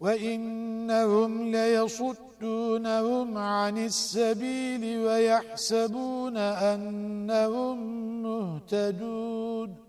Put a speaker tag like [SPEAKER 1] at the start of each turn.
[SPEAKER 1] وَإِنَّهُمْ لَيَصُدُّونَهُمْ عَنِ السَّبِيلِ وَيَحْسَبُونَ أَنَّهُمْ مُهْتَدُونَ.